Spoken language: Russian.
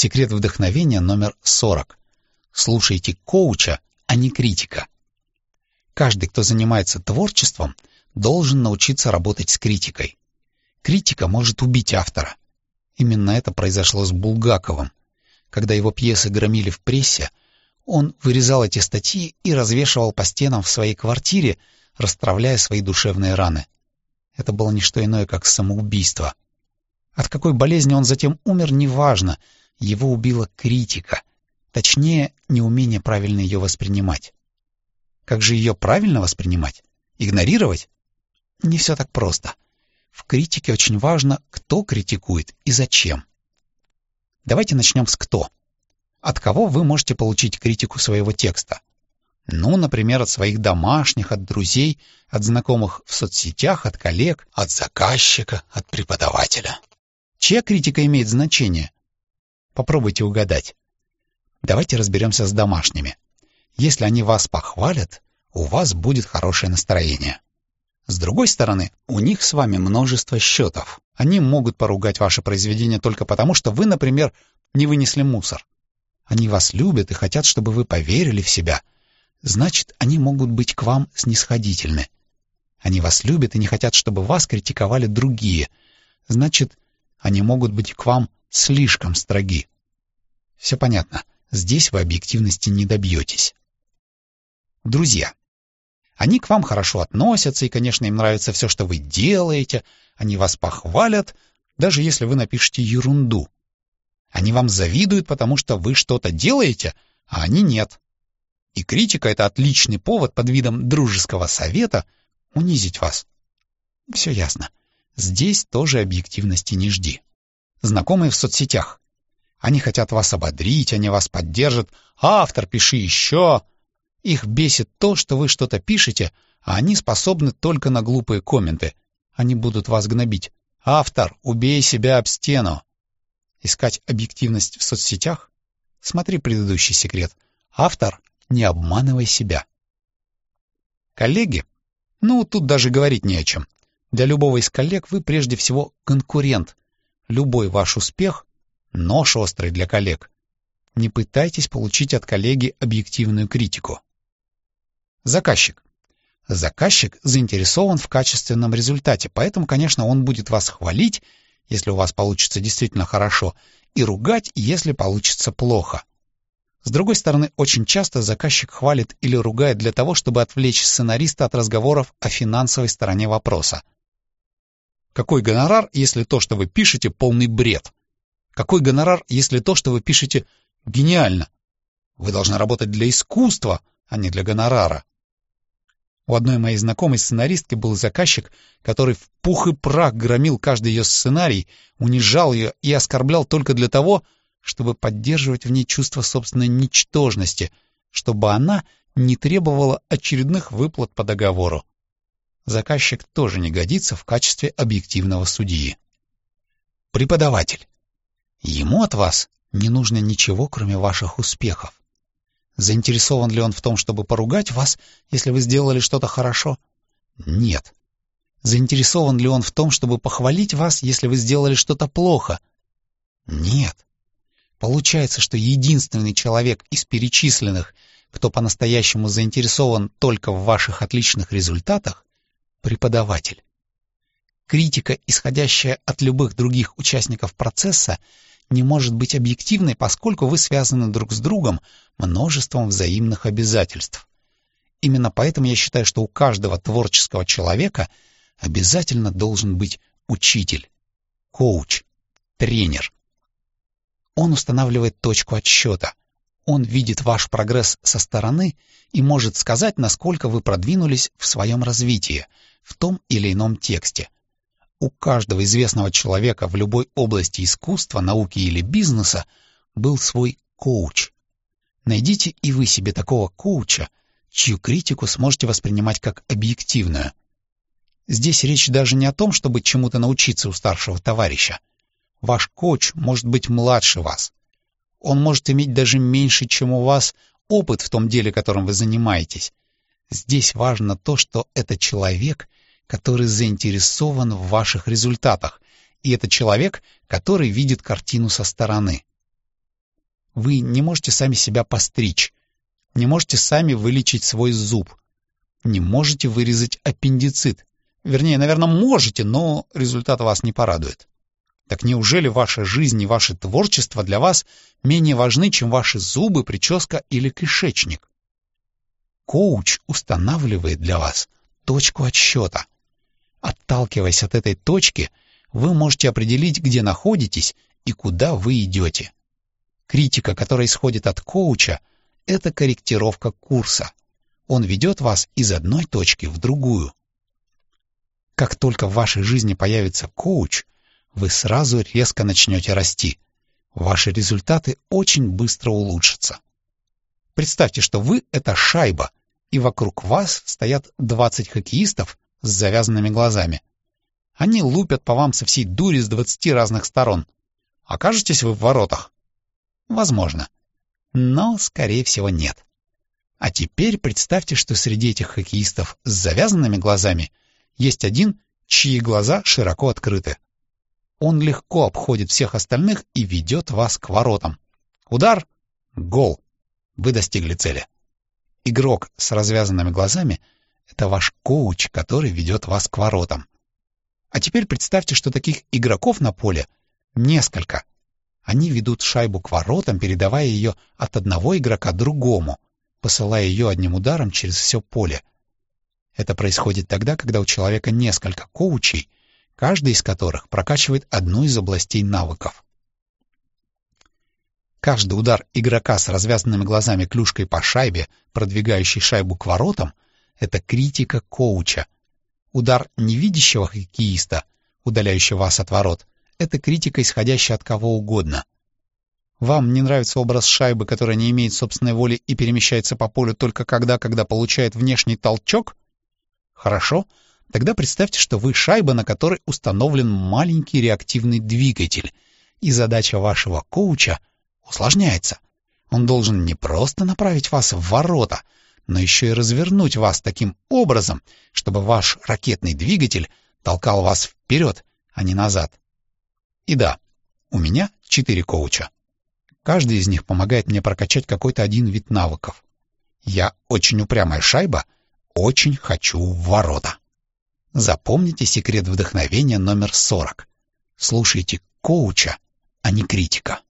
Секрет вдохновения номер 40. Слушайте коуча, а не критика. Каждый, кто занимается творчеством, должен научиться работать с критикой. Критика может убить автора. Именно это произошло с Булгаковым. Когда его пьесы громили в прессе, он вырезал эти статьи и развешивал по стенам в своей квартире, расстравляя свои душевные раны. Это было не что иное, как самоубийство. От какой болезни он затем умер, неважно. Его убила критика. Точнее, неумение правильно ее воспринимать. Как же ее правильно воспринимать? Игнорировать? Не все так просто. В критике очень важно, кто критикует и зачем. Давайте начнем с «кто». От кого вы можете получить критику своего текста? Ну, например, от своих домашних, от друзей, от знакомых в соцсетях, от коллег, от заказчика, от преподавателя. Чья критика имеет значение? Попробуйте угадать. Давайте разберемся с домашними. Если они вас похвалят, у вас будет хорошее настроение. С другой стороны, у них с вами множество счетов. Они могут поругать ваше произведение только потому, что вы, например, не вынесли мусор. Они вас любят и хотят, чтобы вы поверили в себя. Значит, они могут быть к вам снисходительны. Они вас любят и не хотят, чтобы вас критиковали другие. Значит, они могут быть к вам слишком строги. Все понятно. Здесь вы объективности не добьетесь. Друзья. Они к вам хорошо относятся, и, конечно, им нравится все, что вы делаете. Они вас похвалят, даже если вы напишете ерунду. Они вам завидуют, потому что вы что-то делаете, а они нет. И критика — это отличный повод под видом дружеского совета унизить вас. Все ясно. Здесь тоже объективности не жди. Знакомые в соцсетях. Они хотят вас ободрить, они вас поддержат. «Автор, пиши еще!» Их бесит то, что вы что-то пишете, а они способны только на глупые комменты. Они будут вас гнобить. «Автор, убей себя об стену!» Искать объективность в соцсетях? Смотри предыдущий секрет. Автор, не обманывай себя. Коллеги? Ну, тут даже говорить не о чем. Для любого из коллег вы прежде всего конкурент. Любой ваш успех — нож острый для коллег. Не пытайтесь получить от коллеги объективную критику. Заказчик. Заказчик заинтересован в качественном результате, поэтому, конечно, он будет вас хвалить, если у вас получится действительно хорошо, и ругать, если получится плохо. С другой стороны, очень часто заказчик хвалит или ругает для того, чтобы отвлечь сценариста от разговоров о финансовой стороне вопроса. Какой гонорар, если то, что вы пишете, полный бред? Какой гонорар, если то, что вы пишете, гениально? Вы должны работать для искусства, а не для гонорара. У одной моей знакомой сценаристки был заказчик, который в пух и прах громил каждый ее сценарий, унижал ее и оскорблял только для того, чтобы поддерживать в ней чувство собственной ничтожности, чтобы она не требовала очередных выплат по договору. Заказчик тоже не годится в качестве объективного судьи. Преподаватель. Ему от вас не нужно ничего, кроме ваших успехов. Заинтересован ли он в том, чтобы поругать вас, если вы сделали что-то хорошо? Нет. Заинтересован ли он в том, чтобы похвалить вас, если вы сделали что-то плохо? Нет. Получается, что единственный человек из перечисленных, кто по-настоящему заинтересован только в ваших отличных результатах — преподаватель. Критика, исходящая от любых других участников процесса, не может быть объективной, поскольку вы связаны друг с другом множеством взаимных обязательств. Именно поэтому я считаю, что у каждого творческого человека обязательно должен быть учитель, коуч, тренер. Он устанавливает точку отсчета. Он видит ваш прогресс со стороны и может сказать, насколько вы продвинулись в своем развитии, в том или ином тексте — у каждого известного человека в любой области искусства, науки или бизнеса был свой коуч. Найдите и вы себе такого коуча, чью критику сможете воспринимать как объективную. Здесь речь даже не о том, чтобы чему-то научиться у старшего товарища. Ваш коуч может быть младше вас. Он может иметь даже меньше, чем у вас, опыт в том деле, которым вы занимаетесь. Здесь важно то, что это человек, который заинтересован в ваших результатах, и это человек, который видит картину со стороны. Вы не можете сами себя постричь, не можете сами вылечить свой зуб, не можете вырезать аппендицит. Вернее, наверное, можете, но результат вас не порадует. Так неужели ваша жизнь и ваше творчество для вас менее важны, чем ваши зубы, прическа или кишечник? Коуч устанавливает для вас точку отсчета. Отталкиваясь от этой точки, вы можете определить, где находитесь и куда вы идете. Критика, которая исходит от коуча, это корректировка курса. Он ведет вас из одной точки в другую. Как только в вашей жизни появится коуч, вы сразу резко начнете расти. Ваши результаты очень быстро улучшатся. Представьте, что вы — это шайба, и вокруг вас стоят 20 хоккеистов с завязанными глазами. Они лупят по вам со всей дури с 20 разных сторон. Окажетесь вы в воротах? Возможно. Но, скорее всего, нет. А теперь представьте, что среди этих хоккеистов с завязанными глазами есть один, чьи глаза широко открыты. Он легко обходит всех остальных и ведет вас к воротам. Удар — гол. Вы достигли цели. Игрок с развязанными глазами — это ваш коуч, который ведет вас к воротам. А теперь представьте, что таких игроков на поле несколько. Они ведут шайбу к воротам, передавая ее от одного игрока другому, посылая ее одним ударом через все поле. Это происходит тогда, когда у человека несколько коучей, каждый из которых прокачивает одну из областей навыков. Каждый удар игрока с развязанными глазами клюшкой по шайбе, продвигающей шайбу к воротам, это критика коуча. Удар невидящего хоккеиста, удаляющий вас от ворот, это критика, исходящая от кого угодно. Вам не нравится образ шайбы, которая не имеет собственной воли и перемещается по полю только когда, когда получает внешний толчок? Хорошо, тогда представьте, что вы шайба, на которой установлен маленький реактивный двигатель, и задача вашего коуча усложняется. Он должен не просто направить вас в ворота, но еще и развернуть вас таким образом, чтобы ваш ракетный двигатель толкал вас вперед, а не назад. И да, у меня четыре коуча. Каждый из них помогает мне прокачать какой-то один вид навыков. Я очень упрямая шайба, очень хочу в ворота. Запомните секрет вдохновения номер 40. Слушайте коуча, а не критика.